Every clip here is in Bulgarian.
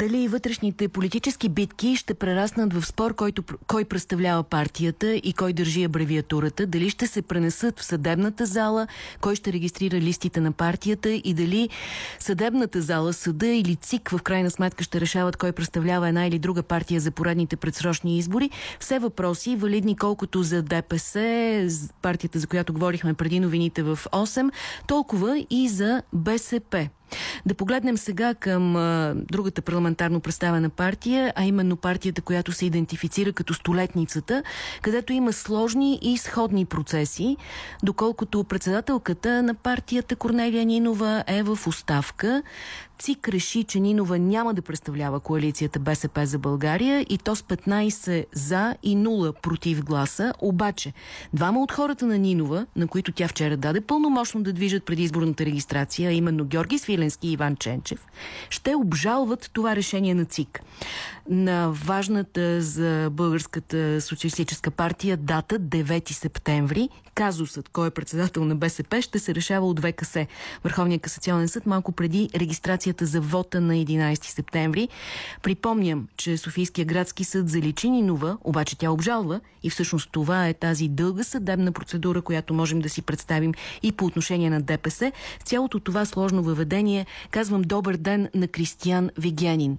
Дали вътрешните политически битки ще прераснат в спор, който, кой представлява партията и кой държи абревиатурата, дали ще се пренесат в съдебната зала, кой ще регистрира листите на партията и дали съдебната зала, съда или ЦИК в крайна сметка ще решават кой представлява една или друга партия за поредните предсрочни избори. Все въпроси, валидни колкото за ДПС, партията за която говорихме преди новините в 8, толкова и за БСП. Да погледнем сега към а, другата парламентарно представена партия, а именно партията, която се идентифицира като столетницата, където има сложни и сходни процеси, доколкото председателката на партията Корнелия Нинова е в оставка. ЦИК реши, че Нинова няма да представлява коалицията БСП за България и то с 15 за и 0 против гласа. Обаче, двама от хората на Нинова, на които тя вчера даде пълномощно да движат предизборната регистрация, а именно Георги Свиленски и Иван Ченчев, ще обжалват това решение на ЦИК. На важната за Българската социалистическа партия дата 9 септември. Казусът, кой е председател на БСП, ще се решава от ВКС. Върховният касационен съд малко преди регистрация регистрацията за вота на 11 септември. Припомням, че Софийския градски съд заличи Нинова, обаче тя обжалва и всъщност това е тази дълга съдебна процедура, която можем да си представим и по отношение на ДПС. С цялото това сложно въведение казвам добър ден на Кристиян Вигянин.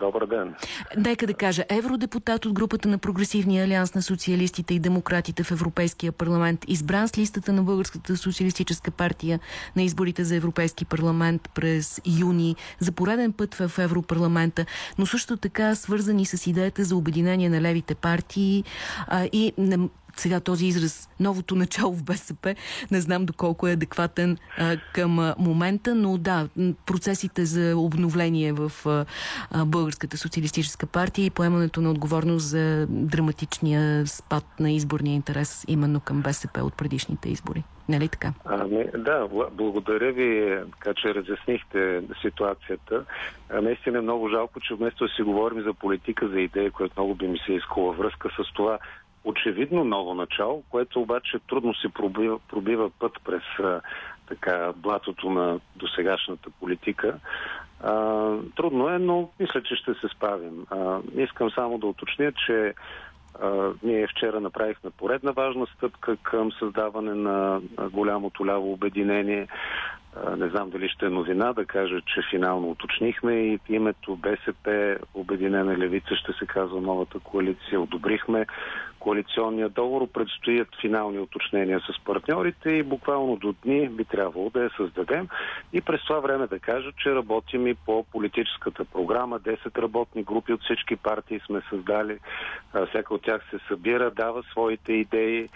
Добър ден. Нека да кажа, евродепутат от групата на Прогресивния алианс на социалистите и демократите в Европейския парламент, избран с листата на Българската социалистическа партия на изборите за Европейски парламент през юни, за пореден път в Европарламента, но също така свързани с идеята за обединение на левите партии а, и сега този израз новото начало в БСП, не знам доколко е адекватен а, към а, момента, но да, процесите за обновление в а, а, Българската социалистическа партия и поемането на отговорност за драматичния спад на изборния интерес именно към БСП от предишните избори. Нали така? Ами, да, благодаря ви, така че разяснихте ситуацията. А, наистина е много жалко, че вместо да си говорим за политика, за идея, която много би ми се искала връзка с това очевидно ново начало, което обаче трудно се пробива, пробива път през така блатото на досегашната политика. А, трудно е, но мисля, че ще се справим. А, искам само да уточня, че а, ние вчера направихме поредна важна стъпка към създаване на голямото ляво обединение. Не знам дали ще е новина да кажа, че финално уточнихме и името БСП Обединена левица ще се казва новата коалиция. Одобрихме коалиционния договор. Предстоят финални уточнения с партньорите и буквално до дни би трябвало да я създадем. И през това време да кажа, че работим и по политическата програма. 10 работни групи от всички партии сме създали. Всяка от тях се събира, дава своите идеи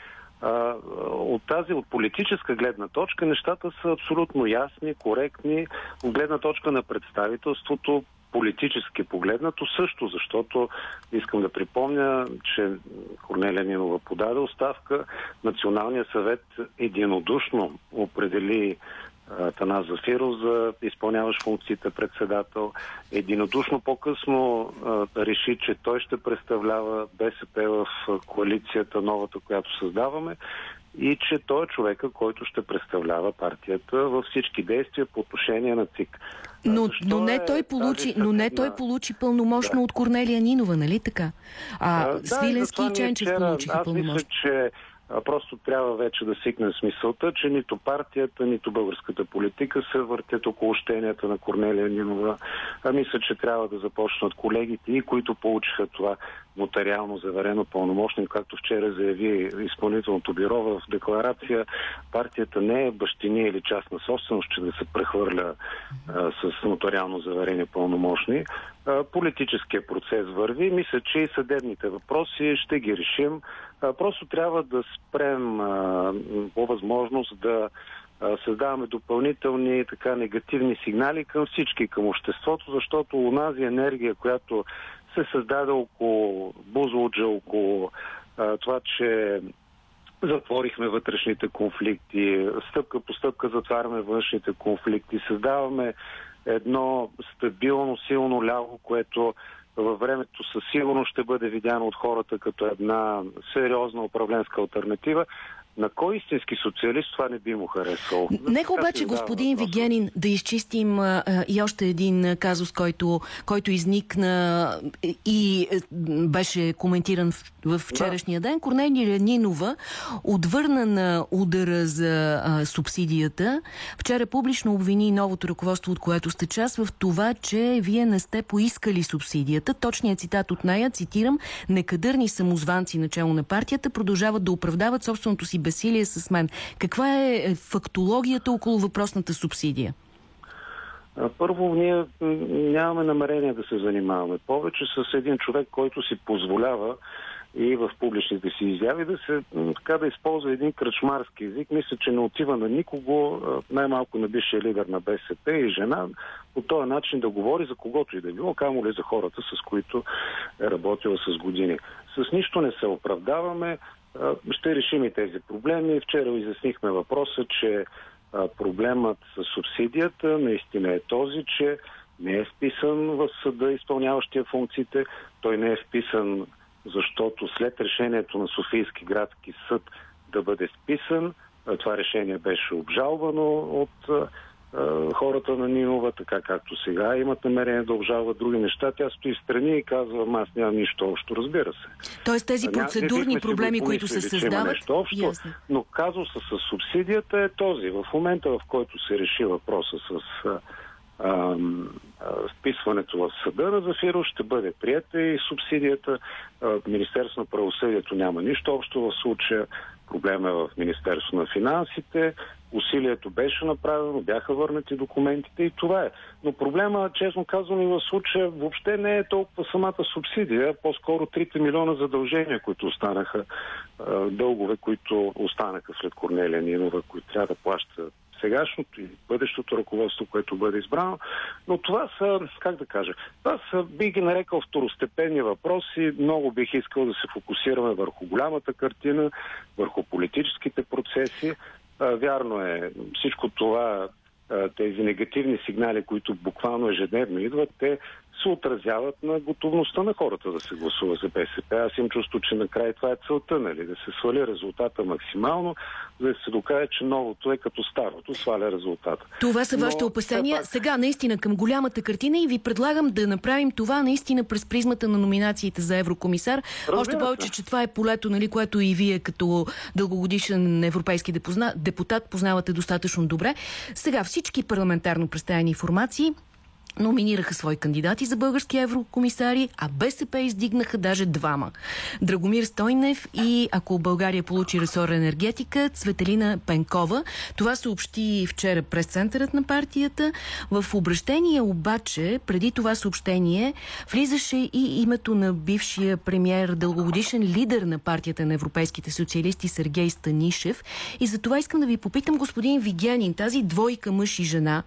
от тази, от политическа гледна точка, нещата са абсолютно ясни, коректни. От гледна точка на представителството, политически погледнато също, защото искам да припомня, че Корнелия Нинова подаде оставка. Националният съвет единодушно определи Танас Зафиров за изпълняващ функциите председател. Единодушно по-късно реши, че той ще представлява БСП в коалицията новата, която създаваме и че той е човека, който ще представлява партията във всички действия по отношение на ЦИК. Но, но, не, е той получи, но не той получи пълномощно да. от Корнелия Нинова, нали така? А, а Свиленски и Ченчев получиха пълномощно. Аз мисля, че Просто трябва вече да сикне смисълта, че нито партията, нито българската политика се въртят около щенията на Корнелия Нинова. А мисля, че трябва да започнат колегите и които получиха това нотариално заверено пълномощник, както вчера заяви изпълнителното бюро в декларация, партията не е бащини или част на собственост, че да се прехвърля а, с нотариално заверени пълномощни. А, политическия процес върви. Мисля, че и съдебните въпроси ще ги решим. А, просто трябва да спрем по възможност да създаваме допълнителни така негативни сигнали към всички, към обществото, защото унази енергия, която се създаде около Бузлуджа, около а, това, че затворихме вътрешните конфликти, стъпка по стъпка затваряме външните конфликти, създаваме едно стабилно, силно ляво, което във времето със сигурност ще бъде видяно от хората като една сериозна управленска альтернатива. На кой истински социалист това не би му харесало? Нека обаче, господин Вигенин, да изчистим а, и още един казус, който, който изникна и беше коментиран в, в вчерашния да. ден. Корнелия Нинова отвърна на удара за а, субсидията. Вчера публично обвини новото ръководство, от което сте част, в това, че вие не сте поискали субсидията. Точният цитат от нея, цитирам, некадърни самозванци начало на партията продължават да оправдават собственото си безсилие с мен. Каква е, е фактологията около въпросната субсидия? Първо, ние нямаме намерение да се занимаваме повече с един човек, който си позволява и в публичните си изяви да се така да използва един кръчмарски език. Мисля, че не отива на никого, най-малко на бившия лидер на БСП и жена, по този начин да говори за когото и да било, камо ли за хората, с които е работила с години. С нищо не се оправдаваме, ще решим и тези проблеми. Вчера изяснихме въпроса, че проблемът с субсидията наистина е този, че не е вписан в съда изпълняващия функциите. Той не е вписан, защото след решението на Софийски градски съд да бъде вписан, това решение беше обжалвано от хората на Нинова, така както сега имат намерение да обжалват други неща. Тя стои страни и казва, аз нямам нищо общо, разбира се. Тоест тези процедурни Ня, проблеми, които се създават... Нещо общо, Ясно. но казуса с субсидията е този. В момента, в който се реши въпроса с а, вписването в съда на Зафиро ще бъде прията и субсидията. Министерство на правосъдието няма нищо общо в случая. Проблема е в Министерство на финансите. Усилието беше направено, бяха върнати документите и това е. Но проблема, честно казвам и в случая, въобще не е толкова самата субсидия, по-скоро 3 милиона задължения, които останаха, дългове, които останаха след Корнелия Нинова, които трябва да плащат сегашното и бъдещото ръководство, което бъде избрано. Но това са, как да кажа, това са, би ги нарекал второстепенни въпроси. Много бих искал да се фокусираме върху голямата картина, върху политическите процеси. Вярно е, всичко това, тези негативни сигнали, които буквално ежедневно идват, те се отразяват на готовността на хората да се гласува за БСП. Аз им чувство, че накрая това е целта, нали? да се свали резултата максимално, за да се докаже, че новото е като старото, сваля резултата. Това са вашите опасения. Пак... Сега наистина към голямата картина и ви предлагам да направим това наистина през призмата на номинациите за еврокомисар. Разбира Още повече, че това е полето, нали, което и вие като дългогодишен европейски депутат познавате достатъчно добре. Сега всички парламентарно представени информации номинираха свои кандидати за български еврокомисари, а БСП издигнаха даже двама. Драгомир Стойнев и, ако България получи ресор енергетика, Цветелина Пенкова. Това съобщи вчера през центърът на партията. В обращение обаче, преди това съобщение, влизаше и името на бившия премьер, дългогодишен лидер на партията на европейските социалисти Сергей Станишев. И за това искам да ви попитам, господин Вигянин, тази двойка мъж и жена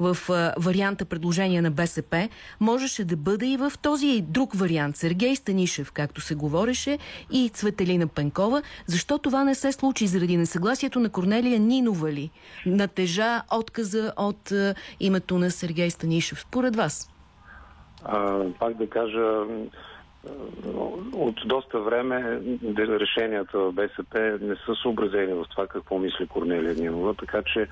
в варианта предложение предложение на БСП можеше да бъде и в този друг вариант. Сергей Станишев, както се говореше, и Цветелина Пенкова. Защо това не се случи заради несъгласието на Корнелия Нинова ли? Натежа отказа от е, името на Сергей Станишев. Според вас? А, пак да кажа, от доста време решенията в БСП не са съобразени в това какво мисли Корнелия Нинова, така че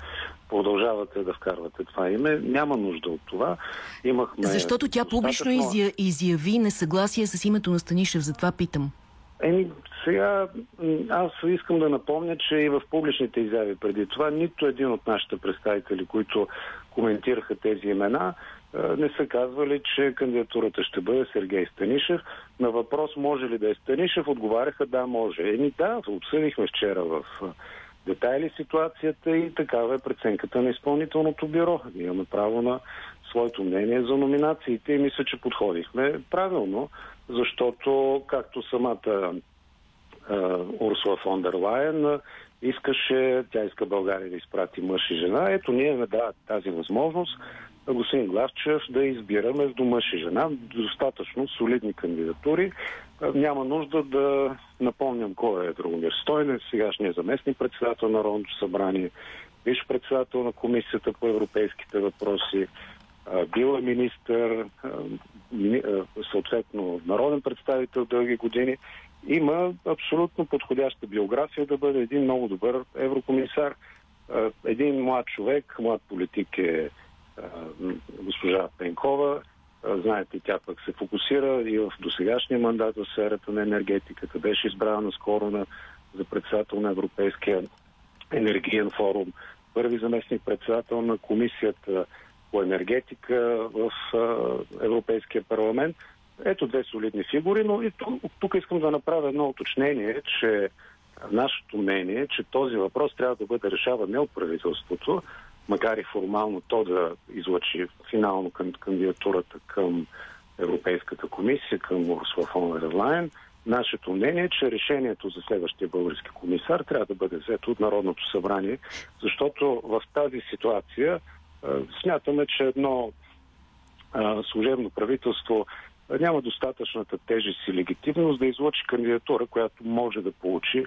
продължавате да вкарвате това име. Няма нужда от това. Имахме Защото тя публично достатъчно... изяви несъгласие с името на Станишев, затова питам. Еми, сега аз искам да напомня, че и в публичните изяви преди това нито един от нашите представители, които коментираха тези имена, не са казвали, че кандидатурата ще бъде Сергей Станишев. На въпрос може ли да е Станишев, отговаряха да, може. Еми да, обсъдихме вчера в детайли ситуацията и такава е преценката на изпълнителното бюро. Имаме право на своето мнение за номинациите и мисля, че подходихме правилно, защото както самата Урсула фон дер Лайен искаше, тя иска България да изпрати мъж и жена. Ето ние не дават тази възможност господин Главчев да избира между мъж и жена достатъчно солидни кандидатури. Няма нужда да напомням кой е Драгомир Стойнев, сегашният заместник председател на Народното събрание, виж председател на Комисията по европейските въпроси, е министър, съответно народен представител дълги години. Има абсолютно подходяща биография да бъде един много добър еврокомисар. Един млад човек, млад политик е госпожа Пенкова. Знаете, тя пък се фокусира и в досегашния мандат в сферата на енергетиката. Беше избрана скоро на, за председател на Европейския енергиен форум. Първи заместник председател на комисията по енергетика в Европейския парламент. Ето две солидни фигури, но и тук, тук искам да направя едно уточнение, че нашето мнение е, че този въпрос трябва да бъде решаван не от правителството, макар и формално то да излъчи финално кандидатурата към Европейската комисия, към Урсула фон дер Нашето мнение е, че решението за следващия български комисар трябва да бъде взето от Народното събрание, защото в тази ситуация смятаме, че едно служебно правителство няма достатъчната тежест и легитимност да излъчи кандидатура, която може да получи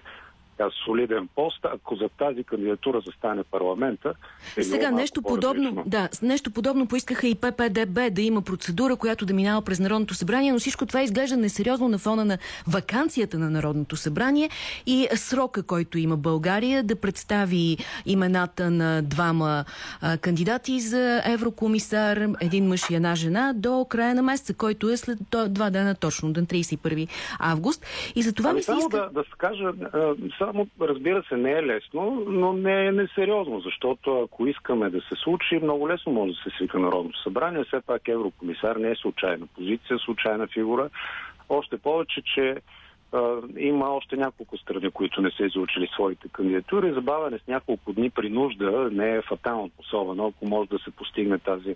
солиден пост, ако за тази кандидатура застане парламента. Е Сега нещо подобно, да, нещо подобно поискаха и ППДБ да има процедура, която да минава през Народното събрание, но всичко това изглежда несериозно на фона на вакансията на Народното събрание и срока, който има България да представи имената на двама а, кандидати за еврокомисар, един мъж и една жена, до края на месеца, който е след два дена точно, ден 31 август. И за това ами ми се иска... Да, да се кажа, само, разбира се, не е лесно, но не е несериозно, защото ако искаме да се случи, много лесно може да се свика Народното събрание. Все пак еврокомисар не е случайна позиция, случайна фигура. Още повече, че има още няколко страни, които не са излучили своите кандидатури. Забавяне с няколко дни при нужда не е фатално, особено ако може да се постигне тази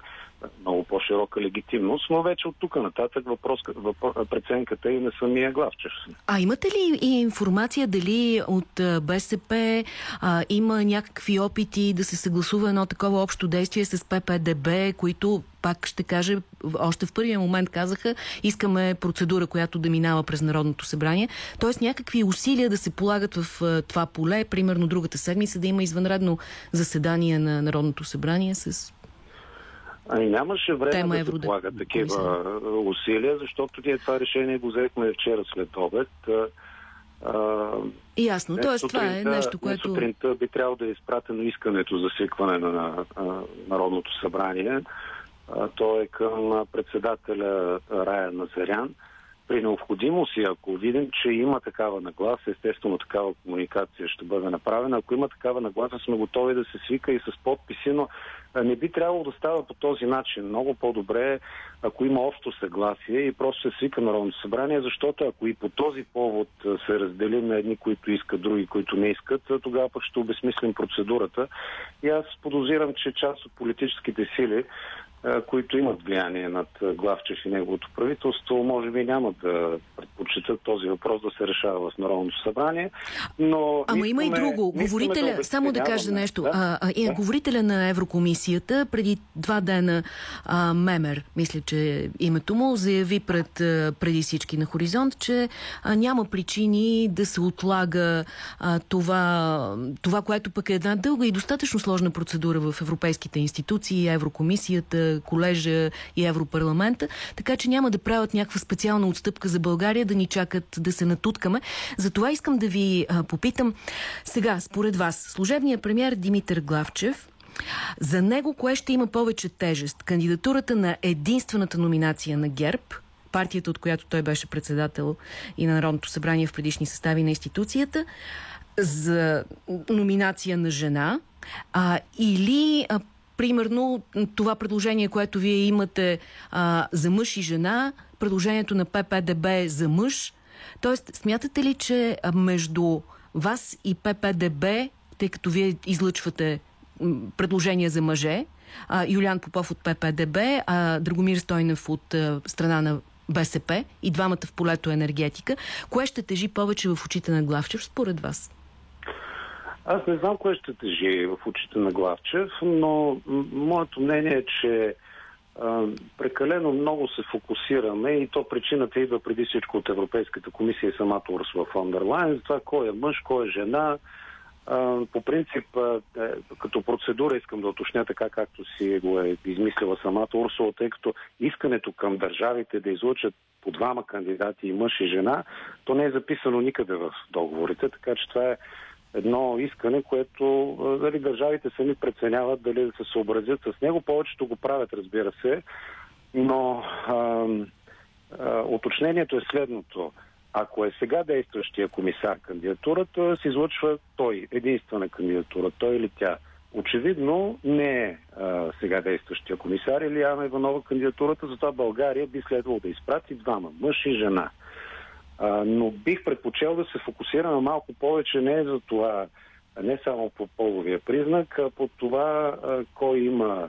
много по-широка легитимност, но вече от тук нататък въпрос, въпрос, преценката и на самия главчев. А имате ли и информация дали от БСП а, има някакви опити да се съгласува едно такова общо действие с ППДБ, които пак ще кажа, още в първия момент казаха, искаме процедура, която да минава през Народното събрание. Тоест някакви усилия да се полагат в това поле, примерно другата седмица да има извънредно заседание на Народното събрание с Ами нямаше време Тема да се полагат такива усилия, защото ние това решение го взехме вчера след обед. А, Ясно, т.е. това е нещо, което... сутринта би трябвало да е изпратено искането за свикване на, на, на Народното събрание. А, то е към председателя Рая Назарян. При необходимост и ако видим, че има такава нагласа, естествено такава комуникация ще бъде направена. Ако има такава нагласа, сме готови да се свика и с подписи, но не би трябвало да става по този начин. Много по-добре е, ако има общо съгласие и просто се свика Народното събрание, защото ако и по този повод се разделим на едни, които искат, други, които не искат, тогава пък ще обесмислим процедурата. И аз подозирам, че част от политическите сили които имат влияние над Главчев и неговото правителство, може би няма да предпочитат този въпрос да се решава в Народното събрание. Но Ама искаме, има и друго. Говорителя, да само да кажа нещо. Да? А, а, да? Говорителя на Еврокомисията преди два дена а, Мемер, мисля, че името му, заяви пред, преди всички на Хоризонт, че а, няма причини да се отлага а, това, това, което пък е една дълга и достатъчно сложна процедура в европейските институции, Еврокомисията, колежа и Европарламента, така че няма да правят някаква специална отстъпка за България, да ни чакат да се натуткаме. Затова искам да ви а, попитам сега, според вас, служебният премьер Димитър Главчев за него кое ще има повече тежест? Кандидатурата на единствената номинация на ГЕРБ, партията, от която той беше председател и на Народното събрание в предишни състави на институцията, за номинация на жена, а, или а, примерно това предложение, което вие имате а, за мъж и жена, предложението на ППДБ за мъж. Тоест, смятате ли, че между вас и ППДБ, тъй като вие излъчвате предложения за мъже, а, Юлиан Попов от ППДБ, а Драгомир Стойнев от а, страна на БСП и двамата в полето енергетика, кое ще тежи повече в очите на Главчев според вас? Аз не знам кое ще тежи в очите на Главчев, но моето мнение е, че прекалено много се фокусираме и то причината идва преди всичко от Европейската комисия и самата Урсула фон дер Лайн за това кой е мъж, кой е жена. по принцип, е, като процедура искам да уточня така, както си го е измислила самата Урсула, тъй като искането към държавите да излучат по двама кандидати и мъж и жена, то не е записано никъде в договорите, така че това е едно искане, което дали, държавите сами преценяват дали да се съобразят с него. Повечето го правят, разбира се, но а, а, уточнението е следното. Ако е сега действащия комисар кандидатурата, се излъчва той, единствена кандидатура, той или тя. Очевидно не е а, сега действащия комисар или Ана Иванова кандидатурата, затова България би следвало да изпрати двама, мъж и жена. А, но бих предпочел да се фокусираме малко повече не за това, не само по половия признак, а по това а, кой има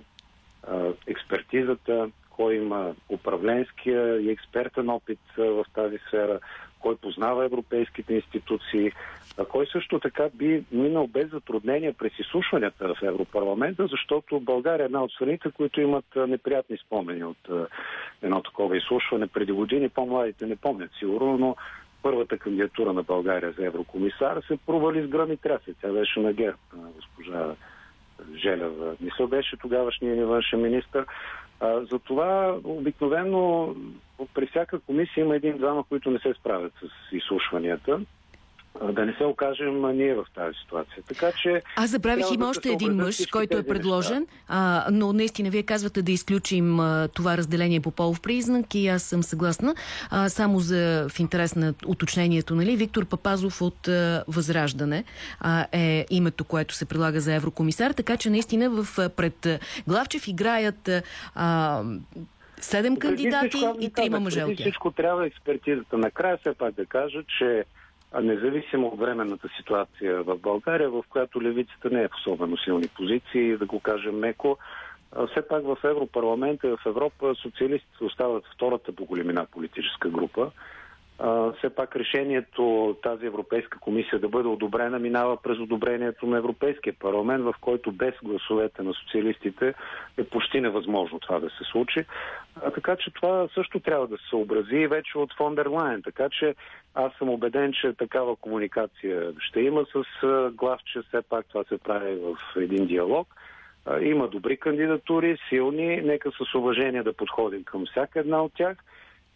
а, експертизата, кой има управленския и експертен опит в тази сфера, кой познава европейските институции, а кой също така би минал без затруднения през изслушванията в Европарламента, защото България е една от страните, които имат неприятни спомени от едно такова изслушване преди години. По-младите не помнят сигурно, но първата кандидатура на България за еврокомисар се провали с гръм и трясе. Тя беше на ГЕРБ, госпожа Желева. Мисля беше тогавашния външен министр. Затова обикновено при всяка комисия има един-двама, които не се справят с изслушванията да не се окажем ние в тази ситуация. Така че. Аз забравих, има да още един мъж, който е предложен, а, но наистина вие казвате да изключим а, това разделение по полов признак и аз съм съгласна. А, само за в интерес на уточнението, нали? Виктор Папазов от а, Възраждане а, е името, което се прилага за еврокомисар, така че наистина в, пред Главчев играят а, седем кандидати и трима мъже от всичко трябва експертизата. Накрая все пак да кажа, че независимо от временната ситуация в България, в която левицата не е в особено силни позиции, да го кажем меко, все пак в Европарламента и в Европа социалистите остават втората по големина политическа група все пак решението тази Европейска комисия да бъде одобрена минава през одобрението на Европейския парламент, в който без гласовете на социалистите е почти невъзможно това да се случи. А, така че това също трябва да се съобрази вече от Фондерлайн. Така че аз съм убеден, че такава комуникация ще има с главче. Все пак това се прави в един диалог. Има добри кандидатури, силни. Нека с уважение да подходим към всяка една от тях –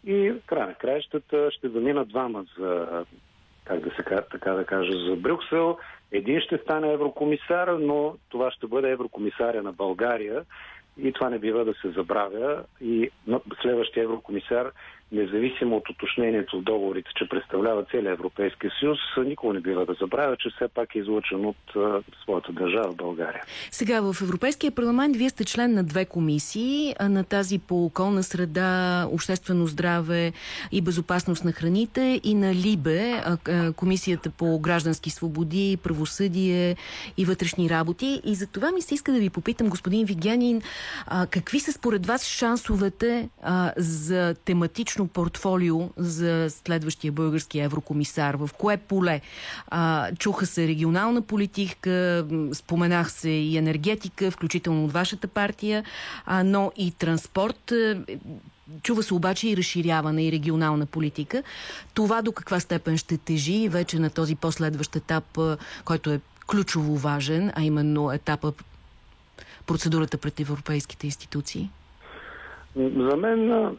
и край на краищата ще заминат двама за, как да се така да кажа, за Брюксел. Един ще стане еврокомисар, но това ще бъде еврокомисаря на България и това не бива да се забравя. И следващия еврокомисар независимо от уточнението в договорите, че представлява целия Европейския съюз, никога не бива да забравя, че все пак е излъчен от а, своята държава България. Сега в Европейския парламент вие сте член на две комисии, на тази по околна среда, обществено здраве и безопасност на храните и на ЛИБЕ, комисията по граждански свободи, правосъдие и вътрешни работи. И за това ми се иска да ви попитам, господин Вигянин, какви са според вас шансовете а, за тематично различно портфолио за следващия български еврокомисар? В кое поле? А, чуха се регионална политика, споменах се и енергетика, включително от вашата партия, а, но и транспорт. Чува се обаче и разширяване и регионална политика. Това до каква степен ще тежи вече на този последващ етап, който е ключово важен, а именно етапа процедурата пред европейските институции? За мен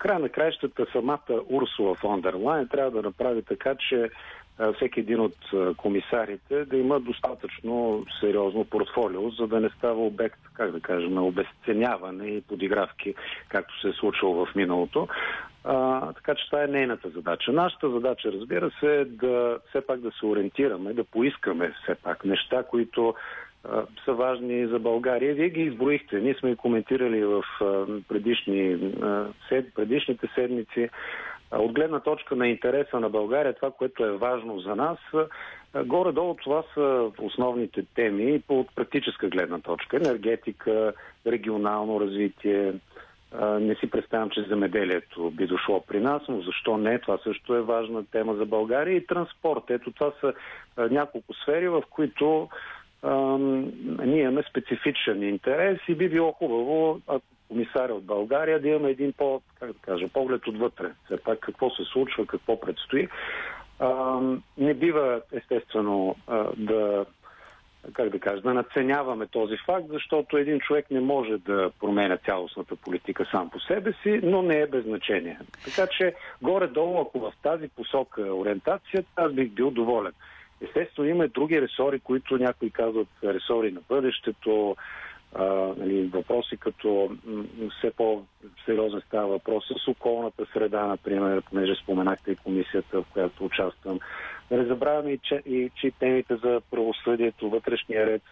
края на краищата самата Урсула фон дер Лайн трябва да направи така, че всеки един от комисарите да има достатъчно сериозно портфолио, за да не става обект, как да кажем, на обесценяване и подигравки, както се е случило в миналото. А, така че това е нейната задача. Нашата задача, разбира се, е да все пак да се ориентираме, да поискаме все пак неща, които са важни за България. Вие ги изброихте. Ние сме коментирали в предишни, предишните седмици. От гледна точка на интереса на България, това, което е важно за нас, горе-долу това са основните теми от практическа гледна точка. Енергетика, регионално развитие. Не си представям, че земеделието би дошло при нас, но защо не? Това също е важна тема за България. И транспорт. Ето това са няколко сфери, в които ние имаме специфичен интерес и би било хубаво, ако комисаря от България, да имаме един по, как да кажа, поглед отвътре. Все пак какво се случва, какво предстои. А, не бива, естествено, а, да как да кажа, да наценяваме този факт, защото един човек не може да променя цялостната политика сам по себе си, но не е без значение. Така че, горе-долу, ако в тази посока ориентацията, аз бих бил доволен. Естествено, има и други ресори, които някои казват ресори на бъдещето, а, нали, въпроси като все по-сериозен става въпрос с околната среда, например, понеже споменахте и комисията, в която участвам. Да не забравяме и че, и, че темите за правосъдието, вътрешния ред.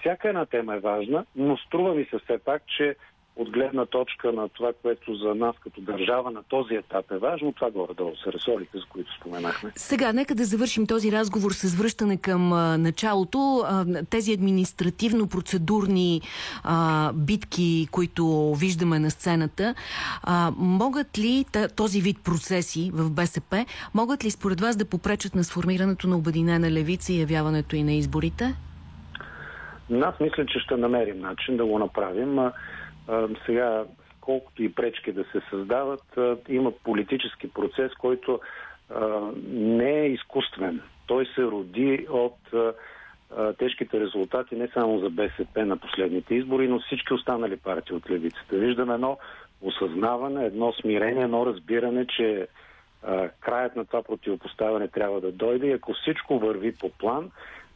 Всяка една тема е важна, но струва ми се все пак, че от гледна точка на това, което за нас като държава на този етап е важно, това горе-долу са ресорите, за които споменахме. Сега, нека да завършим този разговор с връщане към а, началото. А, тези административно-процедурни битки, които виждаме на сцената, а, могат ли този вид процеси в БСП, могат ли според вас да попречат на сформирането на обединена левица и явяването и на изборите? Аз мисля, че ще намерим начин да го направим сега, колкото и пречки да се създават, има политически процес, който не е изкуствен. Той се роди от тежките резултати не само за БСП на последните избори, но всички останали партии от левицата. Виждаме едно осъзнаване, едно смирение, едно разбиране, че краят на това противопоставяне трябва да дойде и ако всичко върви по план,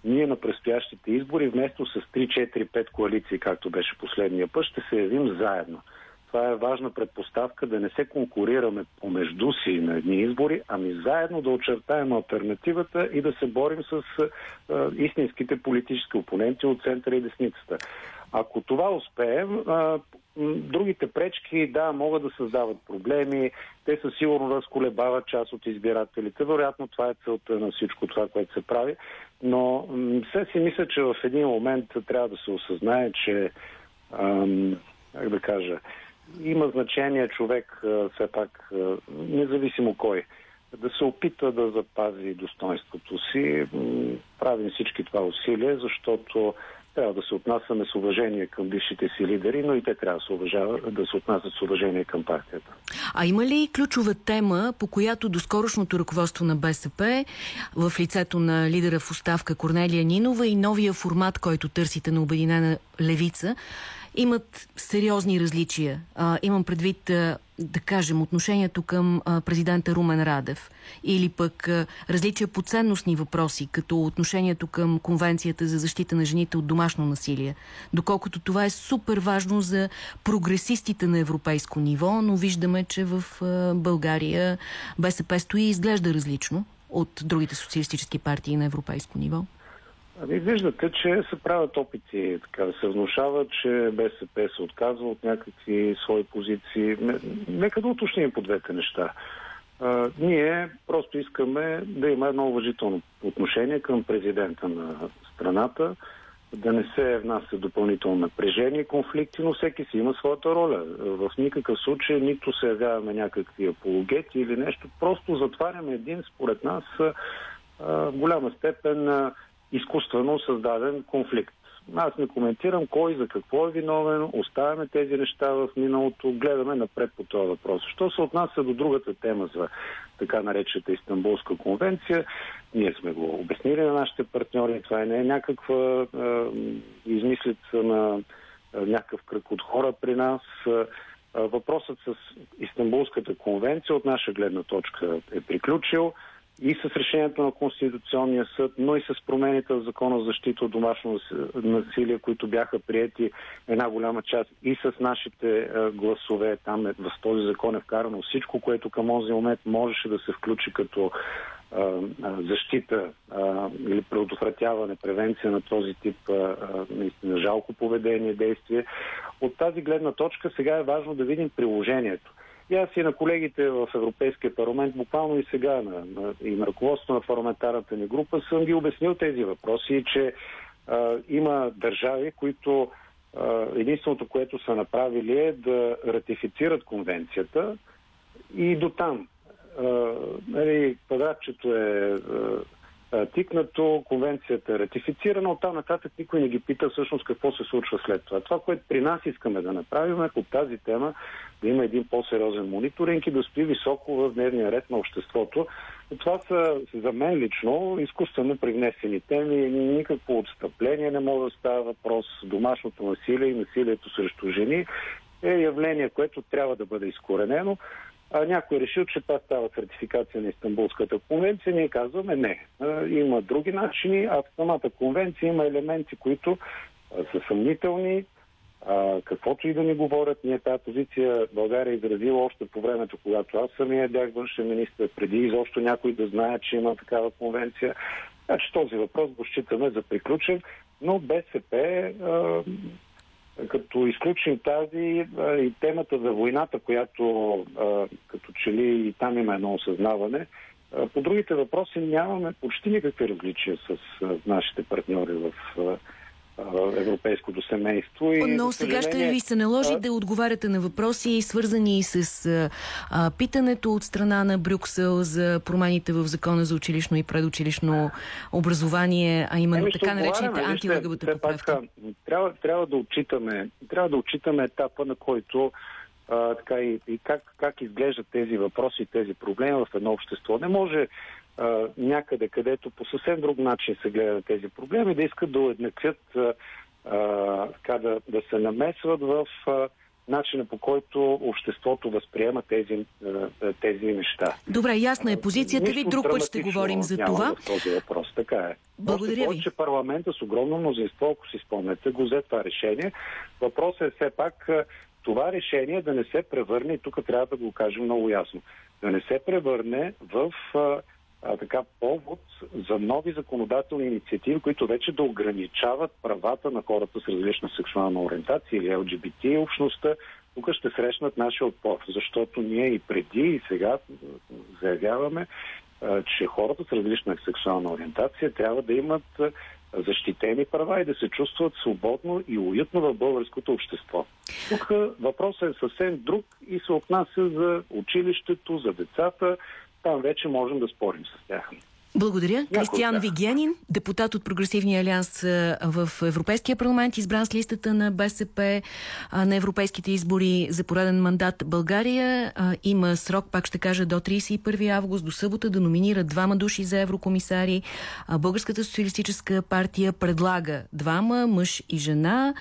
ние на предстоящите избори вместо с 3-4-5 коалиции, както беше последния път, ще се явим заедно. Това е важна предпоставка да не се конкурираме помежду си на едни избори, ами заедно да очертаем альтернативата и да се борим с а, истинските политически опоненти от центъра и десницата. Ако това успеем, другите пречки, да, могат да създават проблеми, те със сигурно разколебават част от избирателите. Вероятно това е целта на всичко това, което се прави. Но все си мисля, че в един момент трябва да се осъзнае, че, как да кажа, има значение човек все пак, независимо кой, да се опита да запази достоинството си. Правим всички това усилие, защото трябва да се отнасяме с уважение към бившите си лидери, но и те трябва да се, уважава, да се отнасят с уважение към партията. А има ли ключова тема, по която доскорошното ръководство на БСП в лицето на лидера в оставка Корнелия Нинова и новия формат, който търсите на Обединена левица, имат сериозни различия. А, имам предвид, а, да кажем, отношението към а, президента Румен Радев или пък а, различия по ценностни въпроси, като отношението към Конвенцията за защита на жените от домашно насилие. Доколкото това е супер важно за прогресистите на европейско ниво, но виждаме, че в а, България БСП стои и изглежда различно от другите социалистически партии на европейско ниво. Ами виждате, че се правят опити така да се внушава, че БСП се отказва от някакви свои позиции. Нека да уточним по двете неща. А, ние просто искаме да има едно уважително отношение към президента на страната, да не се внася допълнително напрежение и конфликти, но всеки си има своята роля. В никакъв случай нито се явяваме някакви апологети или нещо, просто затваряме един, според нас, в голяма степен изкуствено създаден конфликт. Аз не коментирам кой за какво е виновен, оставяме тези неща в миналото, гледаме напред по този въпрос. Що се отнася до другата тема за така наречената Истанбулска конвенция, ние сме го обяснили на нашите партньори, това не е някаква е, измислица на е, някакъв кръг от хора при нас. Е, въпросът с Истанбулската конвенция от наша гледна точка е приключил и с решението на Конституционния съд, но и с промените в Закона за защита от домашно насилие, които бяха приети една голяма част и с нашите гласове. Там е, в този закон е вкарано всичко, което към този момент можеше да се включи като защита или предотвратяване, превенция на този тип наистина жалко поведение, действие. От тази гледна точка сега е важно да видим приложението. И аз и на колегите в Европейския парламент, буквално и сега на, на, и на ръководството на парламентарната ни група, съм ги обяснил тези въпроси, че а, има държави, които а, единственото, което са направили е да ратифицират конвенцията и до там. Нали, квадратчето е а, тикнато, конвенцията е ратифицирана, оттам нататък никой не ги пита всъщност какво се случва след това. Това, което при нас искаме да направим е по тази тема да има един по-сериозен мониторинг и да стои високо в дневния ред на обществото. Това са за мен лично изкуствено привнесени теми. Никакво отстъпление не може да става въпрос. Домашното насилие и насилието срещу жени е явление, което трябва да бъде изкоренено. А някой е решил, че това става сертификация на Истанбулската конвенция. Ние казваме не. Има други начини, а в самата конвенция има елементи, които са съмнителни. А, каквото и да ни говорят, ние тази позиция България е изразила още по времето, когато аз самия бях външен министр, преди изобщо някой да знае, че има такава конвенция. Значи този въпрос го считаме за приключен, но БСП а, като изключим тази и темата за войната, която като че ли и там има едно осъзнаване, по другите въпроси нямаме почти никакви различия с нашите партньори в европейското семейство. И, Но сега ще ви се наложи а... да отговаряте на въпроси, свързани с а, питането от страна на Брюксел за промените в закона за училищно и предучилищно образование, а именно Еми, така наречените антилъгавата поправка. Трябва, трябва, да отчитаме, трябва да отчитаме етапа, на който а, така и, и как, как изглеждат тези въпроси и тези проблеми в едно общество. Не може а, някъде, където по съвсем друг начин се гледат тези проблеми, да искат да уеднаквят, така да, да се намесват в а, начина по който обществото възприема тези, тези неща. Добре, ясна е позицията ви. Друг път ще говорим за това. В този въпрос. Така е. Благодаря ви. че парламента с огромно мнозинство, ако си спомняте, го взе това решение. Въпросът е все пак това решение да не се превърне, и тук трябва да го кажем много ясно, да не се превърне в а, така повод за нови законодателни инициативи, които вече да ограничават правата на хората с различна сексуална ориентация или ЛГБТ общността. Тук ще срещнат нашия отпор, защото ние и преди и сега заявяваме, а, че хората с различна сексуална ориентация трябва да имат защитени права и да се чувстват свободно и уютно в българското общество. Тук въпросът е съвсем друг и се отнася за училището, за децата, там вече можем да спорим с тях. Благодаря. Някой Кристиан. Вигенин, депутат от Прогресивния алианс в Европейския парламент, избран с листата на БСП на европейските избори за пореден мандат. България има срок, пак ще кажа, до 31 август, до събота, да номинира двама души за еврокомисари. Българската социалистическа партия предлага двама, мъж и жена.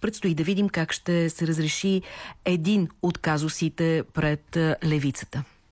Предстои да видим как ще се разреши един от казусите пред левицата.